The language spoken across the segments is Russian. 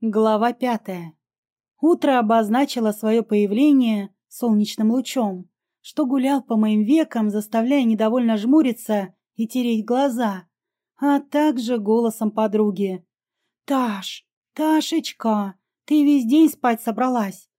Глава пятая. Утро обозначило свое появление солнечным лучом, что гулял по моим векам, заставляя недовольно жмуриться и тереть глаза, а также голосом подруги. «Таш, Ташечка, ты весь день спать собралась?»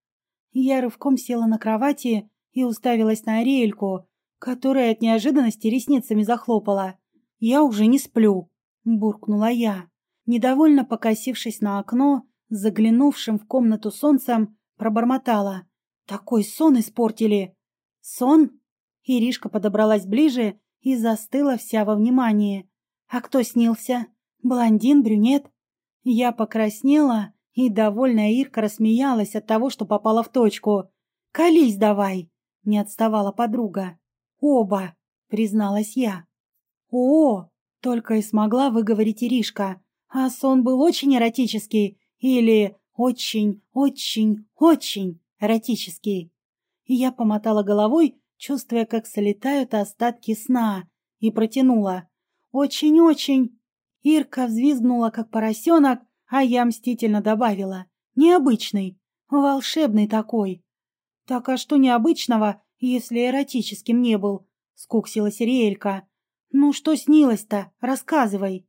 Я рывком села на кровати и уставилась на Ариэльку, которая от неожиданности ресницами захлопала. «Я уже не сплю», — буркнула я. Недовольно покосившись на окно, заглянувшим в комнату солнцем, пробормотала. «Такой сон испортили!» «Сон?» Иришка подобралась ближе и застыла вся во внимании. «А кто снился? Блондин, брюнет?» Я покраснела, и довольная Ирка рассмеялась от того, что попала в точку. «Колись давай!» — не отставала подруга. «Оба!» — призналась я. «О!» — только и смогла выговорить Иришка. А сон был очень эротический, или очень, очень, очень эротический. И я помотала головой, чувствуя, как солетают остатки сна, и протянула. Очень-очень. Ирка взвизгнула, как поросенок, а я мстительно добавила. Необычный, волшебный такой. Так а что необычного, если эротическим не был? Скуксилась Риэлька. Ну что снилось-то? Рассказывай.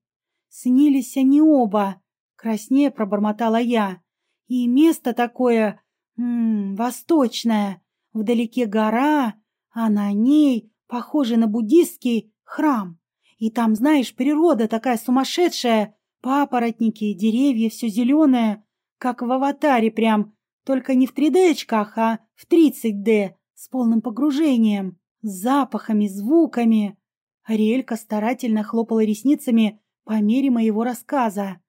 Снились они оба. Краснее пробормотала я. И место такое... М -м, восточное. Вдалеке гора, а на ней похоже на буддистский храм. И там, знаешь, природа такая сумасшедшая. Папоротники, деревья, все зеленое. Как в аватаре прям. Только не в 3D-очках, а в 30D. С полным погружением. С запахами, звуками. Ариэлька старательно хлопала ресницами по мере моего рассказа.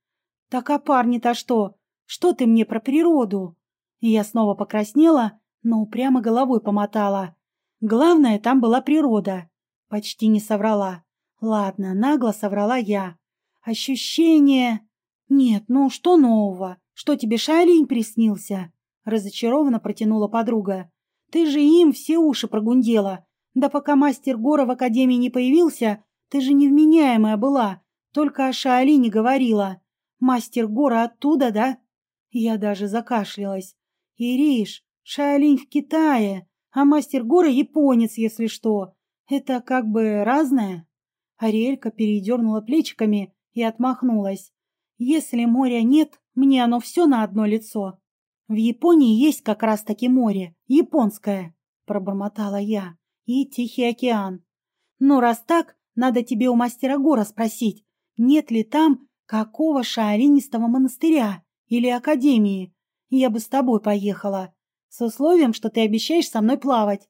«Так а парни-то что? Что ты мне про природу?» Я снова покраснела, но упрямо головой помотала. Главное, там была природа. Почти не соврала. Ладно, нагло соврала я. Ощущение... Нет, ну что нового? Что тебе Шайлинь приснился? Разочарованно протянула подруга. Ты же им все уши прогундела. Да пока мастер Гора в академии не появился, ты же невменяемая была. Только о Шаолине говорила. Мастер Гора оттуда, да? Я даже закашлялась. Ириш, Шаолинь в Китае, а мастер Гора японец, если что. Это как бы разное? Ариэлька передернула плечиками и отмахнулась. Если моря нет, мне оно все на одно лицо. В Японии есть как раз-таки море, японское, пробормотала я, и Тихий океан. Ну, раз так, надо тебе у мастера Гора спросить, нет ли там Какого шаолинистого монастыря или академии? Я бы с тобой поехала. С условием, что ты обещаешь со мной плавать.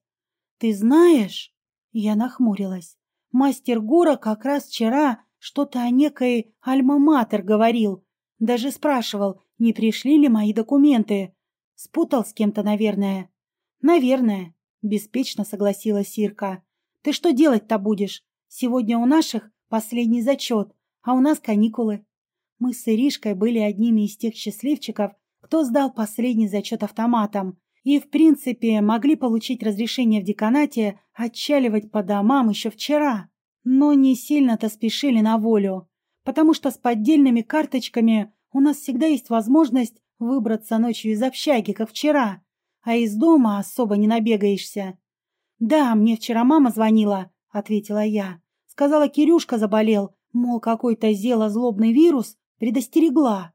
Ты знаешь? Я нахмурилась. Мастер Гора как раз вчера что-то о некой альма-матер говорил. Даже спрашивал, не пришли ли мои документы. Спутал с кем-то, наверное. Наверное, беспечно согласилась Сирка. Ты что делать-то будешь? Сегодня у наших последний зачет, а у нас каникулы. Мы с Иришкой были одними из тех счастливчиков, кто сдал последний зачет автоматом, и, в принципе, могли получить разрешение в деканате отчаливать по домам еще вчера. Но не сильно-то спешили на волю, потому что с поддельными карточками у нас всегда есть возможность выбраться ночью из общаги, как вчера, а из дома особо не набегаешься. «Да, мне вчера мама звонила», — ответила я. Сказала, Кирюшка заболел, мол, какой-то зело злобный вирус Предостерегла.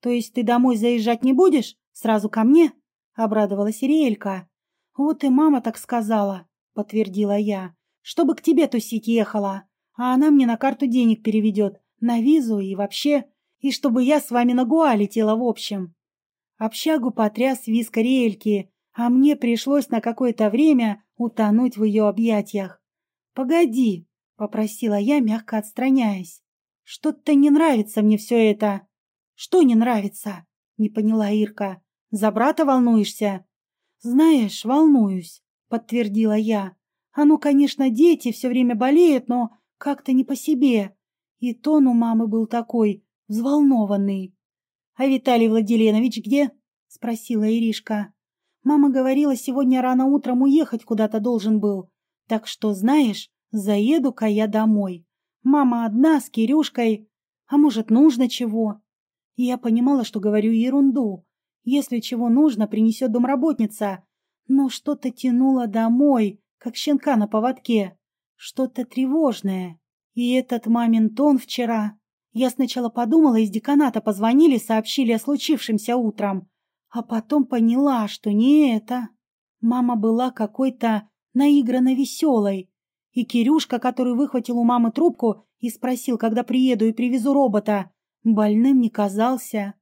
То есть ты домой заезжать не будешь? Сразу ко мне? Обрадовалась Ириэлька. Вот и мама так сказала, подтвердила я. Чтобы к тебе тусить ехала. А она мне на карту денег переведет. На визу и вообще. И чтобы я с вами на Гуа летела в общем. Общагу потряс виск Ариэльки, а мне пришлось на какое-то время утонуть в ее объятиях. «Погоди», — попросила я, мягко отстраняясь. Что-то не нравится мне все это. Что не нравится? Не поняла Ирка. За брата волнуешься? Знаешь, волнуюсь, подтвердила я. А ну, конечно, дети все время болеют, но как-то не по себе. И тон у мамы был такой, взволнованный. А Виталий Владиленович где? Спросила Иришка. Мама говорила, сегодня рано утром уехать куда-то должен был. Так что, знаешь, заеду-ка я домой. Мама одна с Кирюшкой. А может, нужно чего? И я понимала, что говорю ерунду. Если чего нужно, принесет домработница. Но что-то тянуло домой, как щенка на поводке. Что-то тревожное. И этот мамин тон вчера. Я сначала подумала, из деканата позвонили, сообщили о случившемся утром. А потом поняла, что не это. Мама была какой-то наигранно веселой. И Кирюшка, который выхватил у мамы трубку и спросил, когда приеду и привезу робота, больным не казался.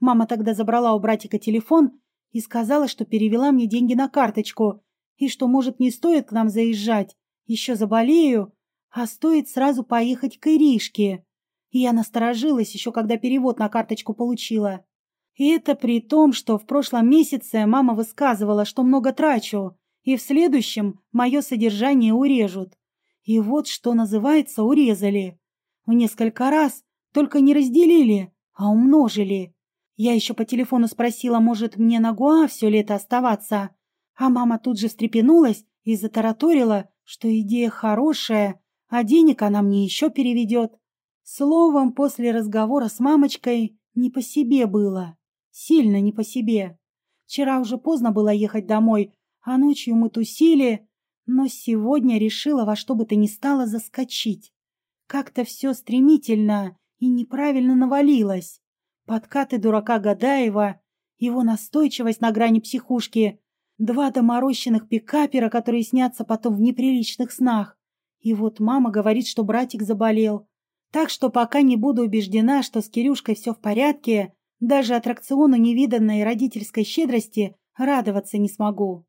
Мама тогда забрала у братика телефон и сказала, что перевела мне деньги на карточку и что, может, не стоит к нам заезжать, еще заболею, а стоит сразу поехать к Иришке. Я насторожилась еще, когда перевод на карточку получила. И это при том, что в прошлом месяце мама высказывала, что много трачу, и в следующем мое содержание урежут. И вот что называется урезали. В несколько раз только не разделили, а умножили. Я еще по телефону спросила, может, мне на Гуа все лето оставаться. А мама тут же встрепенулась и затараторила, что идея хорошая, а денег она мне еще переведет. Словом, после разговора с мамочкой не по себе было. Сильно не по себе. Вчера уже поздно было ехать домой, а ночью мы тусили, но сегодня решила во что бы то ни стало заскочить. Как-то все стремительно и неправильно навалилось. Подкаты дурака Гадаева, его настойчивость на грани психушки, два доморощенных пикапера, которые снятся потом в неприличных снах. И вот мама говорит, что братик заболел. Так что пока не буду убеждена, что с Кирюшкой все в порядке, даже аттракциону невиданной родительской щедрости радоваться не смогу.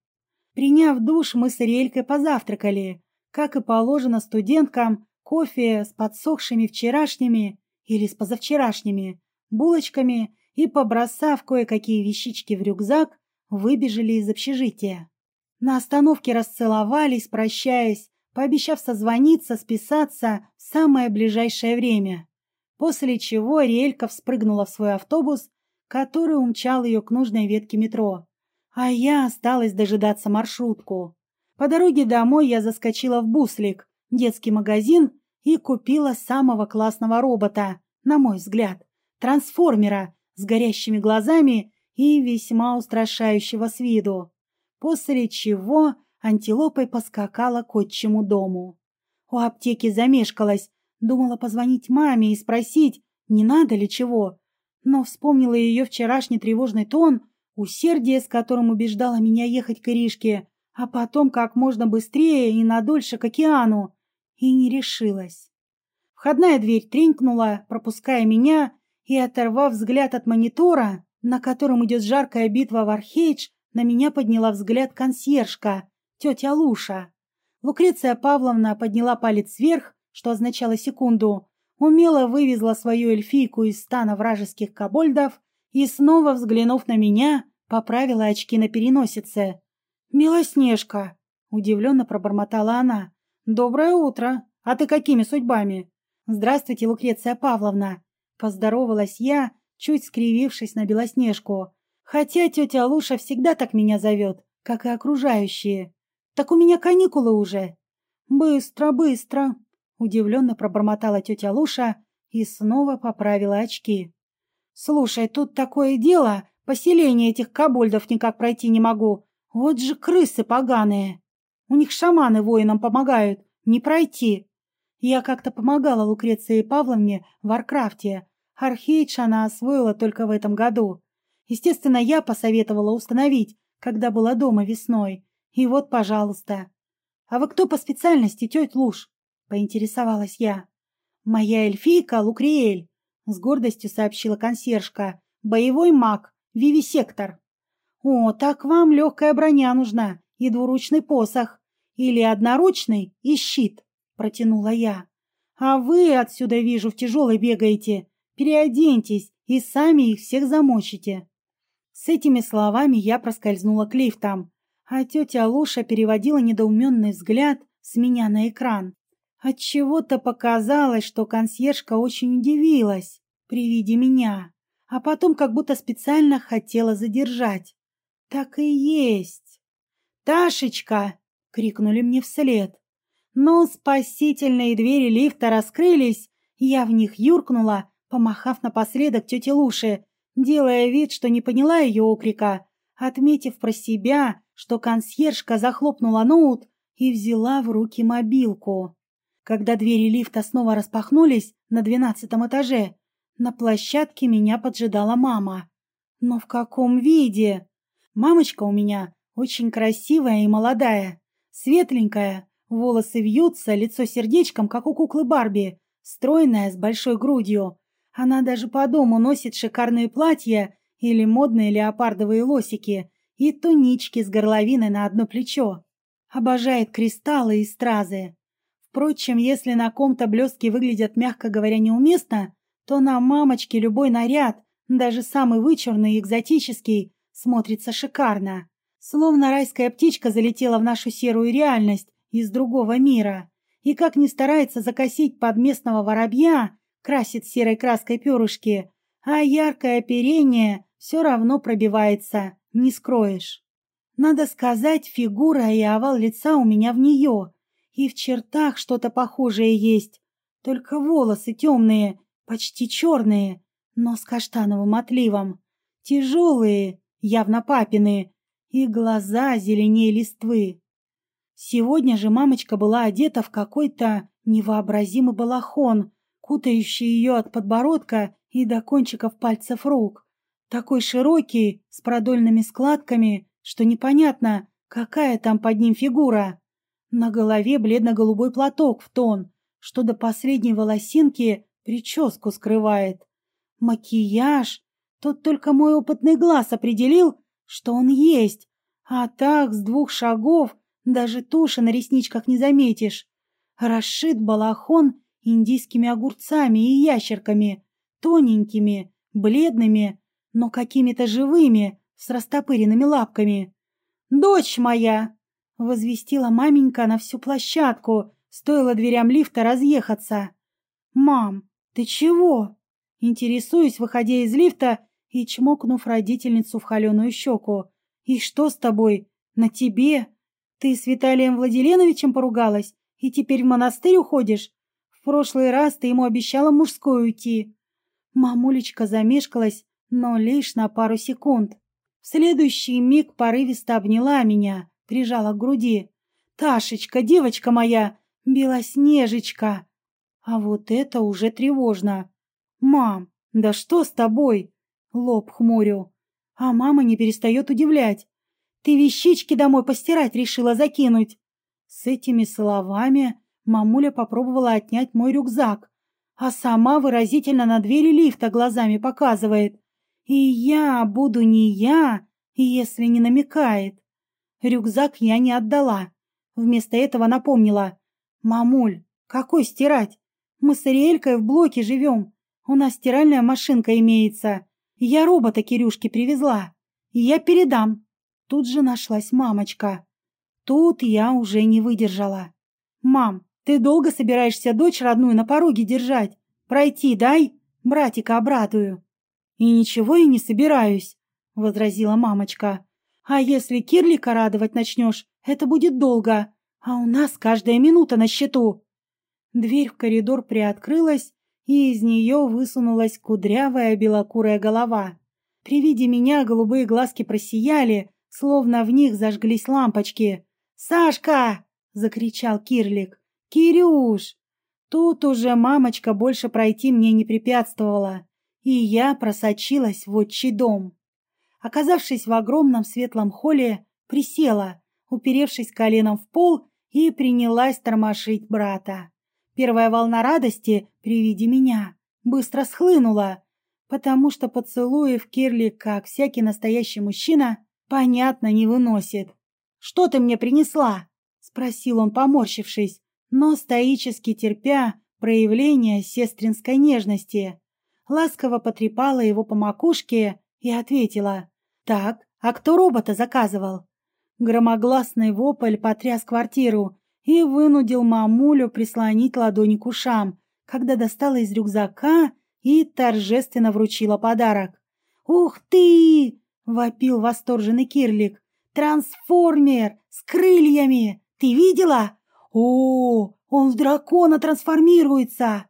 Приняв душ, мы с Ариэлькой позавтракали. Как и положено студенткам, кофе с подсохшими вчерашними или с позавчерашними булочками и, побросав кое-какие вещички в рюкзак, выбежали из общежития. На остановке расцеловались, прощаясь, пообещав созвониться, списаться в самое ближайшее время. После чего Ариэлька вспрыгнула в свой автобус, который умчал ее к нужной ветке метро а я осталась дожидаться маршрутку. По дороге домой я заскочила в Буслик, детский магазин, и купила самого классного робота, на мой взгляд, трансформера с горящими глазами и весьма устрашающего с виду. После чего антилопой поскакала к отчему дому. У аптеки замешкалась, думала позвонить маме и спросить, не надо ли чего, но вспомнила ее вчерашний тревожный тон Усердие, с которым убеждала меня ехать к Иришке, а потом как можно быстрее и надольше к океану, и не решилась. Входная дверь тренькнула, пропуская меня, и, оторвав взгляд от монитора, на котором идет жаркая битва в Архейдж, на меня подняла взгляд консьержка, тетя Луша. Лукреция Павловна подняла палец вверх, что означало секунду, умело вывезла свою эльфийку из стана вражеских кобольдов и, снова взглянув на меня, поправила очки на переносице. «Белоснежка!» — удивленно пробормотала она. «Доброе утро! А ты какими судьбами?» «Здравствуйте, Лукреция Павловна!» Поздоровалась я, чуть скривившись на Белоснежку. Хотя тетя Луша всегда так меня зовет, как и окружающие. «Так у меня каникулы уже!» «Быстро, быстро!» Удивленно пробормотала тетя Луша и снова поправила очки. Слушай, тут такое дело, поселение этих кобольдов никак пройти не могу. Вот же крысы поганые. У них шаманы воинам помогают, не пройти. Я как-то помогала Лукреции Павловне в Варкрафте. Архейдж она освоила только в этом году. Естественно, я посоветовала установить, когда была дома весной. И вот, пожалуйста. А вы кто по специальности, тетя Луж? Поинтересовалась я. Моя эльфийка Лукриэль. — с гордостью сообщила консьержка. «Боевой маг, вивисектор». «О, так вам легкая броня нужна и двуручный посох. Или одноручный и щит», — протянула я. «А вы отсюда, вижу, в тяжелой бегаете. Переоденьтесь и сами их всех замочите». С этими словами я проскользнула к лифтам, а тетя Луша переводила недоуменный взгляд с меня на экран. Отчего-то показалось, что консьержка очень удивилась при виде меня, а потом как будто специально хотела задержать. Так и есть. «Ташечка!» — крикнули мне вслед. Но спасительные двери лифта раскрылись, я в них юркнула, помахав напоследок тете Луше, делая вид, что не поняла ее окрика, отметив про себя, что консьержка захлопнула ноут и взяла в руки мобилку. Когда двери лифта снова распахнулись на двенадцатом этаже, на площадке меня поджидала мама. Но в каком виде? Мамочка у меня очень красивая и молодая, светленькая, волосы вьются, лицо сердечком, как у куклы Барби, стройная, с большой грудью. Она даже по дому носит шикарные платья или модные леопардовые лосики и тунички с горловиной на одно плечо. Обожает кристаллы и стразы. Впрочем, если на ком-то блестки выглядят, мягко говоря, неуместно, то на мамочке любой наряд, даже самый вычурный и экзотический, смотрится шикарно. Словно райская птичка залетела в нашу серую реальность из другого мира. И как ни старается закосить под местного воробья, красит серой краской перышки, а яркое оперение все равно пробивается, не скроешь. Надо сказать, фигура и овал лица у меня в нее, и в чертах что-то похожее есть, только волосы темные, почти черные, но с каштановым отливом, тяжелые, явно папины, и глаза зеленее листвы. Сегодня же мамочка была одета в какой-то невообразимый балахон, кутающий ее от подбородка и до кончиков пальцев рук такой широкий, с продольными складками, что непонятно, какая там под ним фигура. На голове бледно-голубой платок в тон, что до последней волосинки прическу скрывает. Макияж. Тут только мой опытный глаз определил, что он есть. А так, с двух шагов, даже туши на ресничках не заметишь. Расшит балахон индийскими огурцами и ящерками, тоненькими, бледными, но какими-то живыми, с растопыренными лапками. «Дочь моя!» — возвестила маменька на всю площадку, стоило дверям лифта разъехаться. «Мам, ты чего?» Интересуюсь, выходя из лифта и чмокнув родительницу в холеную щеку. «И что с тобой? На тебе? Ты с Виталием Владиленовичем поругалась и теперь в монастырь уходишь? В прошлый раз ты ему обещала мужской уйти». Мамулечка замешкалась, но лишь на пару секунд. В следующий миг порывисто обняла меня, прижала к груди. «Ташечка, девочка моя, Белоснежечка!» А вот это уже тревожно. «Мам, да что с тобой?» Лоб хмурю. А мама не перестает удивлять. «Ты вещички домой постирать решила закинуть?» С этими словами мамуля попробовала отнять мой рюкзак, а сама выразительно на двери лифта глазами показывает. И я буду не я, если не намекает. Рюкзак я не отдала. Вместо этого напомнила. «Мамуль, какой стирать? Мы с Ариэлькой в блоке живем. У нас стиральная машинка имеется. Я робота Кирюшке привезла. Я передам». Тут же нашлась мамочка. Тут я уже не выдержала. «Мам, ты долго собираешься дочь родную на пороге держать? Пройти дай, братика обрадую». «И ничего я не собираюсь», — возразила мамочка. «А если Кирлика радовать начнешь, это будет долго, а у нас каждая минута на счету». Дверь в коридор приоткрылась, и из нее высунулась кудрявая белокурая голова. При виде меня голубые глазки просияли, словно в них зажглись лампочки. «Сашка!» — закричал Кирлик. «Кирюш!» Тут уже мамочка больше пройти мне не препятствовала и я просочилась в отчий дом. Оказавшись в огромном светлом холле, присела, уперевшись коленом в пол, и принялась тормошить брата. Первая волна радости при виде меня быстро схлынула, потому что поцелуев Кирли, как всякий настоящий мужчина, понятно не выносит. «Что ты мне принесла?» — спросил он, поморщившись, но стоически терпя проявление сестринской нежности ласково потрепала его по макушке и ответила. «Так, а кто робота заказывал?» Громогласный вопль потряс квартиру и вынудил мамулю прислонить ладони к ушам, когда достала из рюкзака и торжественно вручила подарок. «Ух ты!» — вопил восторженный Кирлик. «Трансформер! С крыльями! Ты видела? О, он в дракона трансформируется!»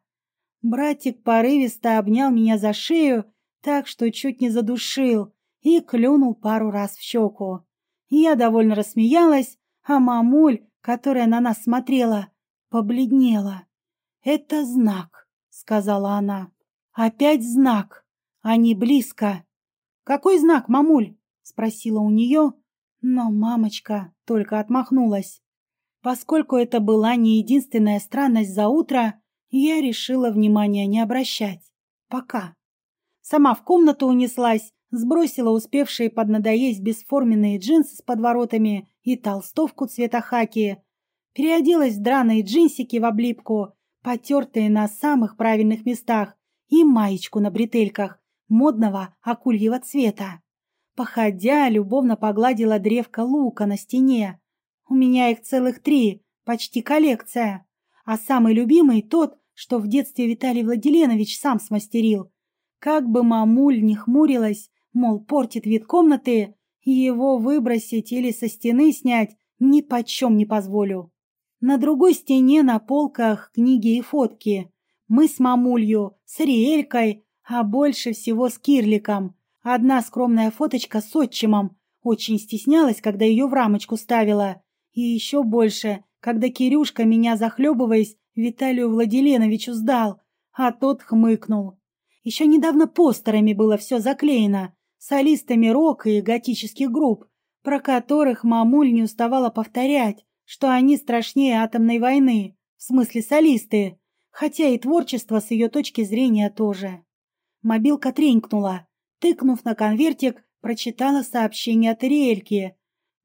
Братик порывисто обнял меня за шею, так что чуть не задушил, и клюнул пару раз в щеку. Я довольно рассмеялась, а мамуль, которая на нас смотрела, побледнела. «Это знак», — сказала она. «Опять знак. Они близко». «Какой знак, мамуль?» — спросила у нее, но мамочка только отмахнулась. Поскольку это была не единственная странность за утро, я решила внимания не обращать. Пока. Сама в комнату унеслась, сбросила успевшие поднадоесть бесформенные джинсы с подворотами и толстовку цвета хаки, переоделась в драные джинсики в облипку, потертые на самых правильных местах, и маечку на бретельках модного акульего цвета. Походя, любовно погладила древко лука на стене. У меня их целых три, почти коллекция. А самый любимый тот, что в детстве Виталий Владиленович сам смастерил. Как бы мамуль не хмурилась, мол, портит вид комнаты, его выбросить или со стены снять ни почем не позволю. На другой стене на полках книги и фотки. Мы с мамулью, с Риэлькой, а больше всего с Кирликом. Одна скромная фоточка с отчимом. Очень стеснялась, когда ее в рамочку ставила. И еще больше, когда Кирюшка, меня захлебываясь, Виталию Владиленовичу сдал, а тот хмыкнул. Еще недавно постерами было все заклеено, солистами рока и готических групп, про которых мамуль не уставала повторять, что они страшнее атомной войны, в смысле солисты, хотя и творчество с ее точки зрения тоже. Мобилка тренькнула. Тыкнув на конвертик, прочитала сообщение от Ириэльки.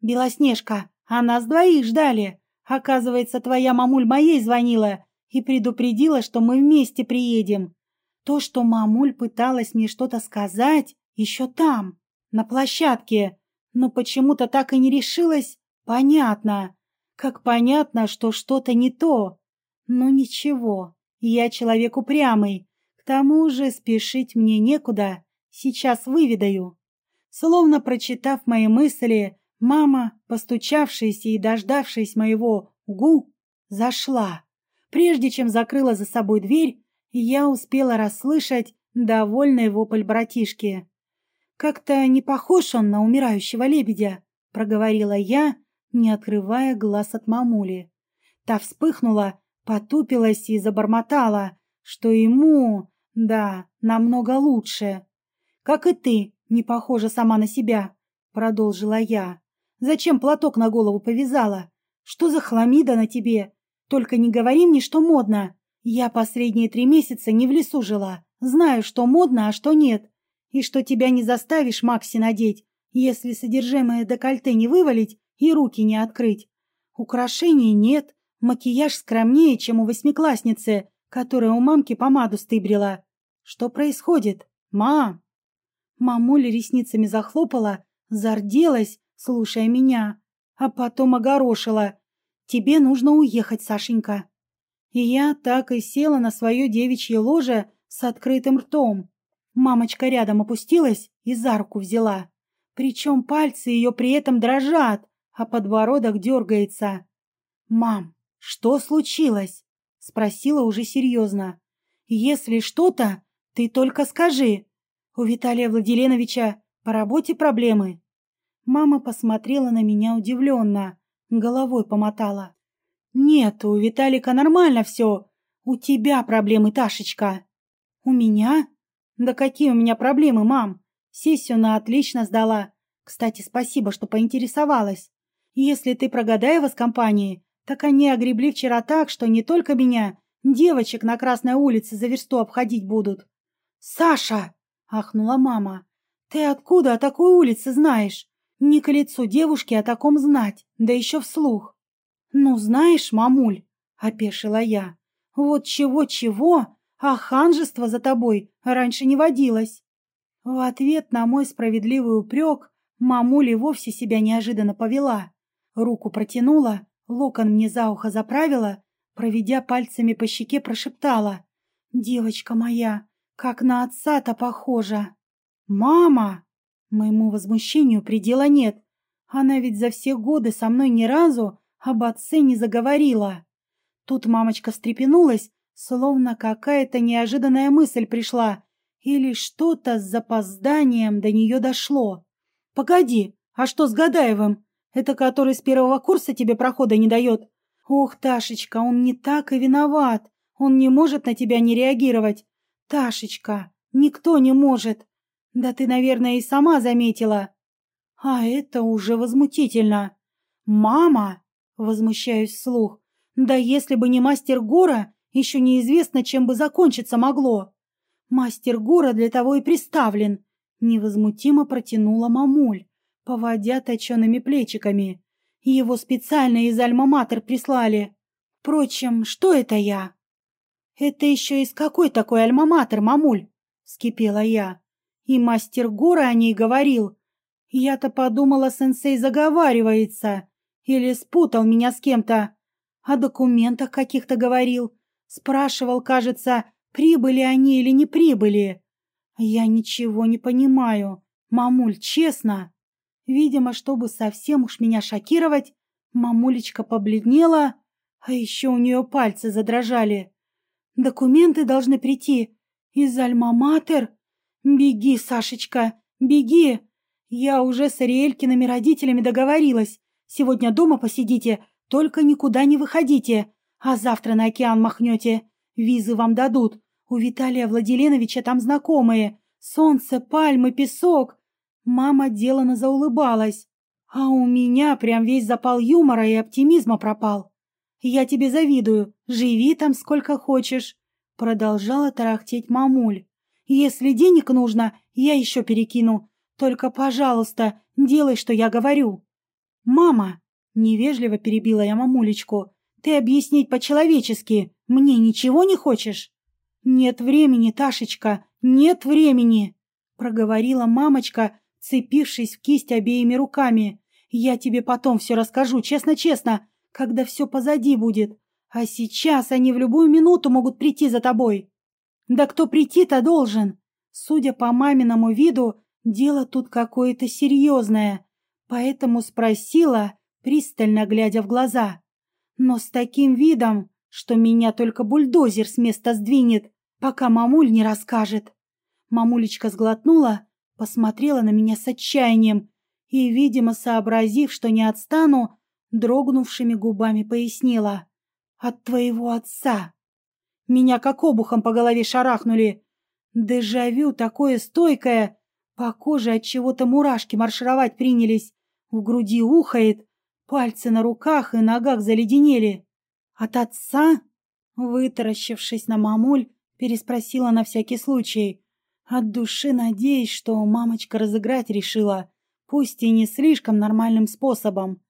«Белоснежка, а нас двоих ждали. Оказывается, твоя мамуль моей звонила и предупредила, что мы вместе приедем. То, что мамуль пыталась мне что-то сказать, еще там, на площадке, но почему-то так и не решилась, понятно. Как понятно, что что-то не то. Но ничего, я человек упрямый. К тому же спешить мне некуда. Сейчас выведаю. Словно прочитав мои мысли, мама, постучавшаяся и дождавшись моего «гу», зашла. Прежде чем закрыла за собой дверь, я успела расслышать довольный вопль братишки. «Как-то не похож он на умирающего лебедя», — проговорила я, не открывая глаз от мамули. Та вспыхнула, потупилась и забормотала, что ему, да, намного лучше. «Как и ты, не похожа сама на себя», — продолжила я. «Зачем платок на голову повязала? Что за хламида на тебе? Только не говори мне, что модно. Я последние три месяца не в лесу жила. Знаю, что модно, а что нет. И что тебя не заставишь Макси надеть, если содержимое декольте не вывалить и руки не открыть. Украшений нет, макияж скромнее, чем у восьмиклассницы, которая у мамки помаду стыбрила. Что происходит? Мам!» Мамуля ресницами захлопала, зарделась, слушая меня, а потом огорошила. «Тебе нужно уехать, Сашенька». И я так и села на свое девичье ложе с открытым ртом. Мамочка рядом опустилась и за руку взяла. Причем пальцы ее при этом дрожат, а подбородок дергается. «Мам, что случилось?» — спросила уже серьезно. «Если что-то, ты только скажи. У Виталия Владиленовича по работе проблемы. Мама посмотрела на меня удивленно, головой помотала. Нет, у Виталика нормально все. У тебя проблемы, Ташечка. У меня? Да какие у меня проблемы, мам? Сессию на отлично сдала. Кстати, спасибо, что поинтересовалась. Если ты про Гадаева с компанией, так они огребли вчера так, что не только меня, девочек на Красной улице за версту обходить будут. «Саша!» — ахнула мама. «Ты откуда о такой улице знаешь? Не к лицу девушки о таком знать, да еще вслух». «Ну, знаешь, мамуль», — опешила я, — «вот чего-чего, а ханжество за тобой раньше не водилось». В ответ на мой справедливый упрек мамуль и вовсе себя неожиданно повела. Руку протянула, локон мне за ухо заправила, проведя пальцами по щеке, прошептала. «Девочка моя, как на отца-то похожа. Мама! Моему возмущению предела нет. Она ведь за все годы со мной ни разу об отце не заговорила. Тут мамочка встрепенулась, Словно какая-то неожиданная мысль пришла, или что-то с запозданием до нее дошло. «Погоди, а что с Гадаевым? Это который с первого курса тебе прохода не дает?» «Ох, Ташечка, он не так и виноват. Он не может на тебя не реагировать. Ташечка, никто не может. Да ты, наверное, и сама заметила». «А это уже возмутительно». «Мама!» — возмущаюсь вслух. «Да если бы не мастер Гора, еще неизвестно, чем бы закончиться могло. Мастер Гора для того и приставлен. Невозмутимо протянула мамуль, поводя точеными плечиками. Его специально из Альма-Матер прислали. Впрочем, что это я? Это еще из какой такой Альма-Матер, мамуль? Вскипела я. И мастер Гора о ней говорил. Я-то подумала, сенсей заговаривается. Или спутал меня с кем-то. О документах каких-то говорил. Спрашивал, кажется, прибыли они или не прибыли. Я ничего не понимаю. Мамуль, честно. Видимо, чтобы совсем уж меня шокировать, мамулечка побледнела, а еще у нее пальцы задрожали. Документы должны прийти из Альма-Матер. Беги, Сашечка, беги. Я уже с Ариэлькиными родителями договорилась. Сегодня дома посидите, только никуда не выходите. А завтра на океан махнете. Визы вам дадут. У Виталия Владиленовича там знакомые. Солнце, пальмы, песок. Мама делано заулыбалась. А у меня прям весь запал юмора и оптимизма пропал. Я тебе завидую. Живи там сколько хочешь. Продолжала тарахтеть мамуль. Если денег нужно, я еще перекину. Только, пожалуйста, делай, что я говорю. Мама, невежливо перебила я мамулечку, ты объяснить по-человечески мне ничего не хочешь? Нет времени, Ташечка, нет времени, проговорила мамочка, цепившись в кисть обеими руками. Я тебе потом все расскажу, честно-честно, когда все позади будет. А сейчас они в любую минуту могут прийти за тобой. Да кто прийти-то должен? Судя по маминому виду, дело тут какое-то серьезное. Поэтому спросила, пристально глядя в глаза но с таким видом, что меня только бульдозер с места сдвинет, пока мамуль не расскажет. Мамулечка сглотнула, посмотрела на меня с отчаянием и, видимо, сообразив, что не отстану, дрогнувшими губами пояснила. «От твоего отца!» Меня как обухом по голове шарахнули. Дежавю такое стойкое. По коже от чего-то мурашки маршировать принялись. В груди ухает, Пальцы на руках и ногах заледенели. От отца? Вытаращившись на мамуль, переспросила на всякий случай. От души надеясь, что мамочка разыграть решила, пусть и не слишком нормальным способом.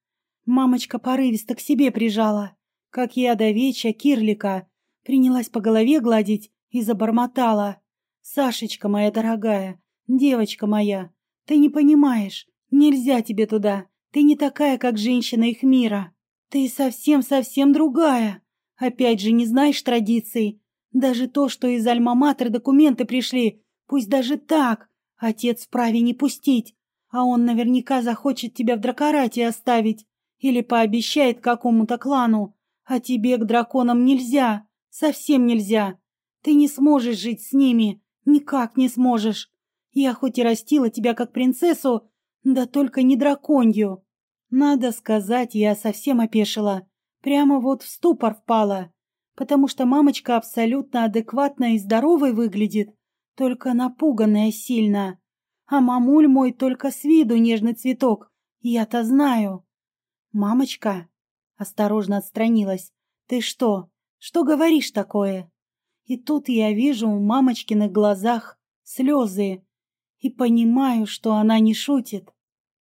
Мамочка порывисто к себе прижала, как я до веча кирлика, принялась по голове гладить и забормотала. «Сашечка моя дорогая, девочка моя, ты не понимаешь, нельзя тебе туда, ты не такая, как женщина их мира. Ты совсем-совсем другая. Опять же, не знаешь традиций. Даже то, что из Альма-Матер документы пришли, пусть даже так, отец вправе не пустить. А он наверняка захочет тебя в дракорате оставить или пообещает какому-то клану. А тебе к драконам нельзя, совсем нельзя. Ты не сможешь жить с ними, никак не сможешь. Я хоть и растила тебя как принцессу, да только не драконью. Надо сказать, я совсем опешила. Прямо вот в ступор впала. Потому что мамочка абсолютно адекватная и здоровой выглядит, только напуганная сильно. А мамуль мой только с виду нежный цветок. Я-то знаю. Мамочка осторожно отстранилась. Ты что? Что говоришь такое? И тут я вижу в мамочкиных глазах слезы и понимаю, что она не шутит.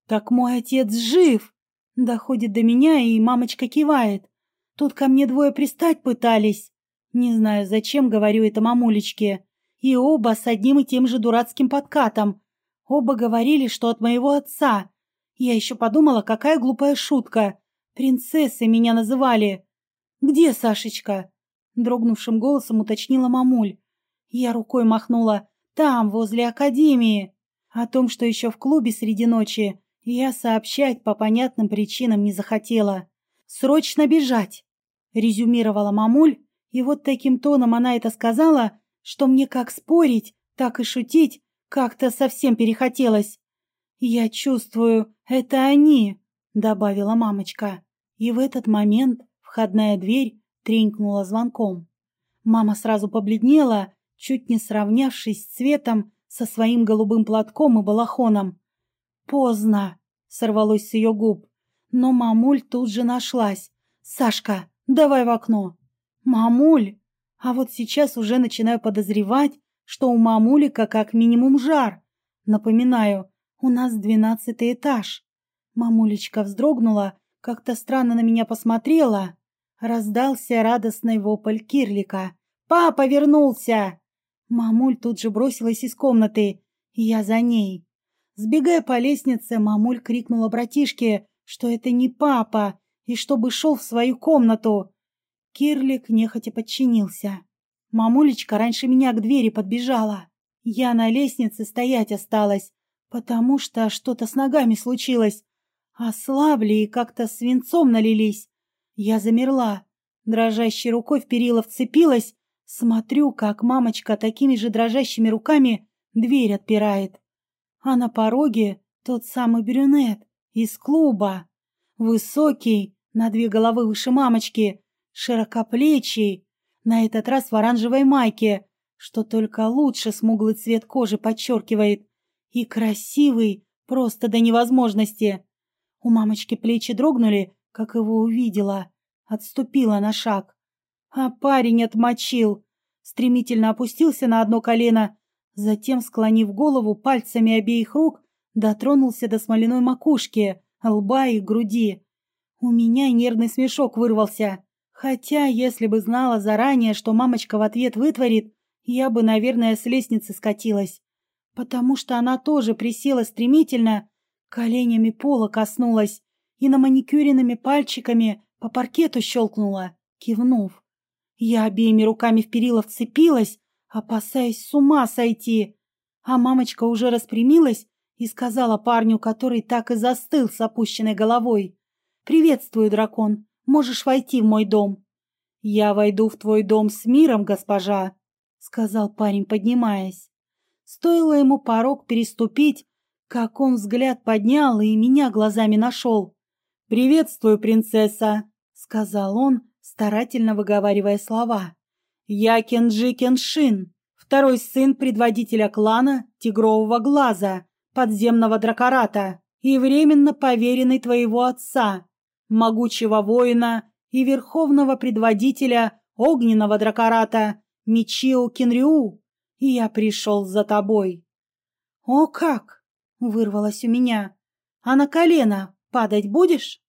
Как мой отец жив! Доходит до меня, и мамочка кивает. Тут ко мне двое пристать пытались. Не знаю, зачем говорю это мамулечке. И оба с одним и тем же дурацким подкатом. Оба говорили, что от моего отца. Я еще подумала, какая глупая шутка. Принцессой меня называли. «Где Сашечка?» Дрогнувшим голосом уточнила мамуль. Я рукой махнула. «Там, возле академии». О том, что еще в клубе среди ночи, я сообщать по понятным причинам не захотела. «Срочно бежать!» — резюмировала мамуль И вот таким тоном она это сказала, что мне как спорить, так и шутить как-то совсем перехотелось. «Я чувствую, это они», — добавила мамочка. И в этот момент входная дверь тренькнула звонком. Мама сразу побледнела, чуть не сравнявшись цветом со своим голубым платком и балахоном. «Поздно!» — сорвалось с ее губ. Но мамуль тут же нашлась. «Сашка, давай в окно!» «Мамуль!» А вот сейчас уже начинаю подозревать, что у мамулика как минимум жар. Напоминаю, у нас двенадцатый этаж. Мамулечка вздрогнула, как-то странно на меня посмотрела. Раздался радостный вопль Кирлика. «Папа вернулся!» Мамуль тут же бросилась из комнаты. Я за ней. Сбегая по лестнице, мамуль крикнула братишке, что это не папа, и чтобы шел в свою комнату. Кирлик нехотя подчинился. Мамулечка раньше меня к двери подбежала. Я на лестнице стоять осталась, потому что что-то с ногами случилось. Ослабли и как-то свинцом налились. Я замерла, дрожащей рукой в перила вцепилась, смотрю, как мамочка такими же дрожащими руками дверь отпирает. А на пороге тот самый брюнет из клуба. Высокий, на две головы выше мамочки, широкоплечий, на этот раз в оранжевой майке, что только лучше смуглый цвет кожи подчеркивает, и красивый просто до невозможности. У мамочки плечи дрогнули, как его увидела, отступила на шаг. А парень отмочил, стремительно опустился на одно колено, затем, склонив голову пальцами обеих рук, дотронулся до смоляной макушки, лба и груди. У меня нервный смешок вырвался. Хотя, если бы знала заранее, что мамочка в ответ вытворит, я бы, наверное, с лестницы скатилась. Потому что она тоже присела стремительно, коленями пола коснулась и на маникюренными пальчиками по паркету щелкнула, кивнув. Я обеими руками в перила вцепилась, опасаясь с ума сойти. А мамочка уже распрямилась и сказала парню, который так и застыл с опущенной головой. «Приветствую, дракон. Можешь войти в мой дом». «Я войду в твой дом с миром, госпожа», — сказал парень, поднимаясь. Стоило ему порог переступить, как он взгляд поднял и меня глазами нашел. «Приветствую, принцесса», — сказал он, старательно выговаривая слова. «Я Кенджи Кеншин, второй сын предводителя клана Тигрового Глаза, подземного дракората и временно поверенный твоего отца, могучего воина и верховного предводителя огненного дракората Мичио Кенрю, я пришел за тобой». «О как!» — вырвалось у меня. «А на колено падать будешь?»